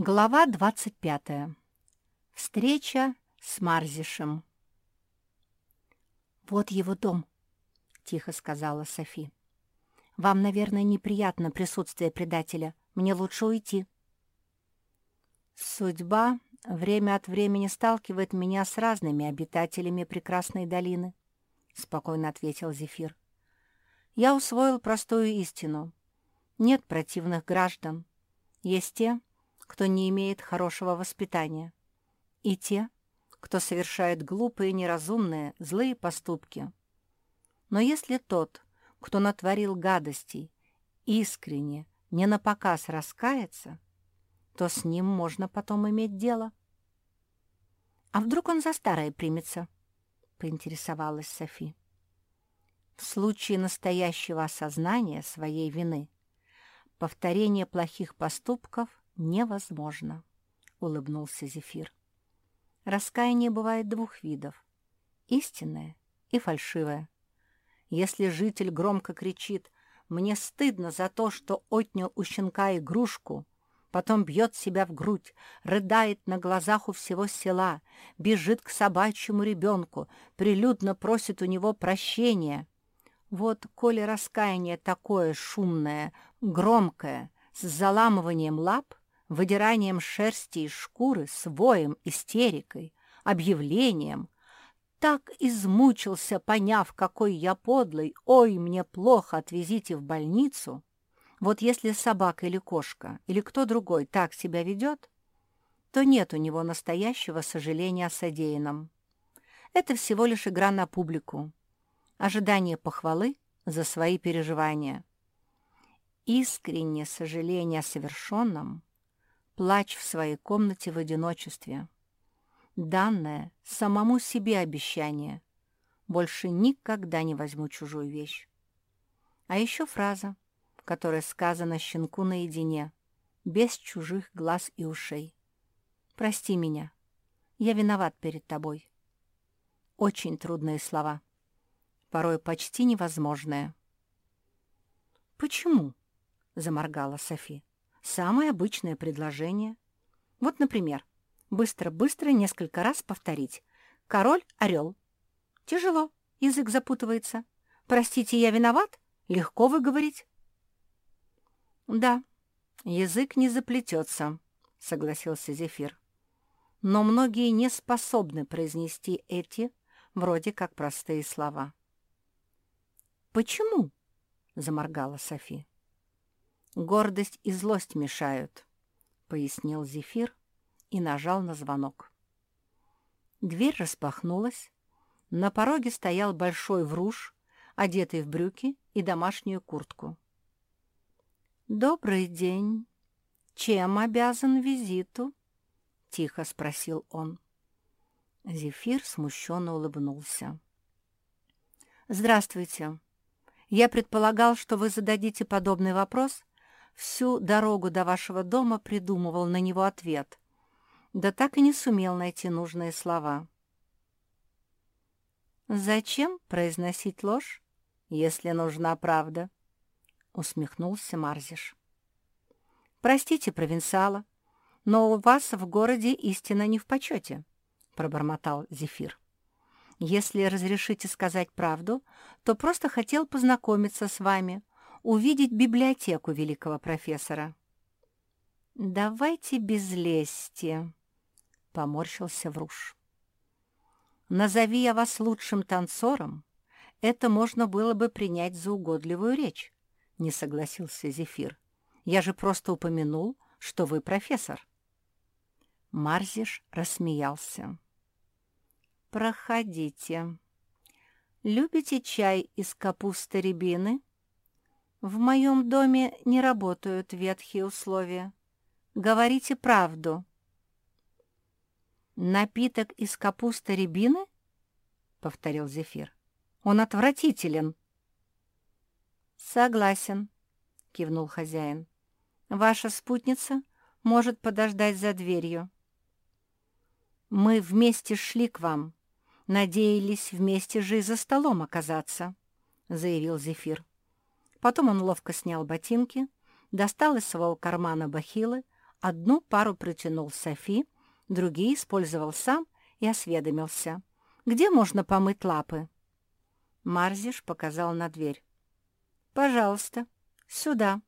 Глава 25. Встреча с Марзишем. «Вот его дом», — тихо сказала Софи. «Вам, наверное, неприятно присутствие предателя. Мне лучше уйти». «Судьба время от времени сталкивает меня с разными обитателями прекрасной долины», — спокойно ответил Зефир. «Я усвоил простую истину. Нет противных граждан. Есть те, кто не имеет хорошего воспитания, и те, кто совершает глупые, неразумные, злые поступки. Но если тот, кто натворил гадостей, искренне, не на показ раскается, то с ним можно потом иметь дело. «А вдруг он за старое примется?» — поинтересовалась Софи. В случае настоящего осознания своей вины повторение плохих поступков невозможно», — улыбнулся Зефир. «Раскаяние бывает двух видов — истинное и фальшивое. Если житель громко кричит «мне стыдно за то, что отнял у щенка игрушку», потом бьет себя в грудь, рыдает на глазах у всего села, бежит к собачьему ребенку, прилюдно просит у него прощения. Вот, коли раскаяние такое шумное, громкое, с заламыванием лап, выдиранием шерсти из шкуры, своем, истерикой, объявлением. Так измучился, поняв, какой я подлый, ой, мне плохо, отвезите в больницу. Вот если собака или кошка, или кто другой так себя ведет, то нет у него настоящего сожаления о содеянном. Это всего лишь игра на публику, ожидание похвалы за свои переживания. Искреннее сожаление о совершенном — плач в своей комнате в одиночестве. Данное самому себе обещание. Больше никогда не возьму чужую вещь. А еще фраза, которая сказана щенку наедине, без чужих глаз и ушей. «Прости меня. Я виноват перед тобой». Очень трудные слова. Порой почти невозможные. «Почему?» — заморгала Софи. Самое обычное предложение. Вот, например, быстро-быстро несколько раз повторить. Король — орел. Тяжело, язык запутывается. Простите, я виноват? Легко выговорить. Да, язык не заплетется, согласился Зефир. Но многие не способны произнести эти, вроде как простые слова. «Почему?» — заморгала Софи. «Гордость и злость мешают», — пояснил Зефир и нажал на звонок. Дверь распахнулась. На пороге стоял большой вруж, одетый в брюки и домашнюю куртку. «Добрый день. Чем обязан визиту?» — тихо спросил он. Зефир смущенно улыбнулся. «Здравствуйте. Я предполагал, что вы зададите подобный вопрос, Всю дорогу до вашего дома придумывал на него ответ, да так и не сумел найти нужные слова. «Зачем произносить ложь, если нужна правда?» — усмехнулся Марзиш. «Простите, провинциала, но у вас в городе истина не в почете», — пробормотал Зефир. «Если разрешите сказать правду, то просто хотел познакомиться с вами, увидеть библиотеку великого профессора. «Давайте без лести», — поморщился Вруш. «Назови я вас лучшим танцором, это можно было бы принять за угодливую речь», — не согласился Зефир. «Я же просто упомянул, что вы профессор». Марзиш рассмеялся. «Проходите. Любите чай из капусты рябины?» В моем доме не работают ветхие условия. Говорите правду. Напиток из капусты рябины? — повторил Зефир. Он отвратителен. Согласен, — кивнул хозяин. Ваша спутница может подождать за дверью. Мы вместе шли к вам, надеялись вместе же и за столом оказаться, — заявил Зефир. Потом он ловко снял ботинки, достал из своего кармана бахилы, Одну пару протянул Софи, другие использовал сам и осведомился. «Где можно помыть лапы?» Марзиш показал на дверь. «Пожалуйста, сюда».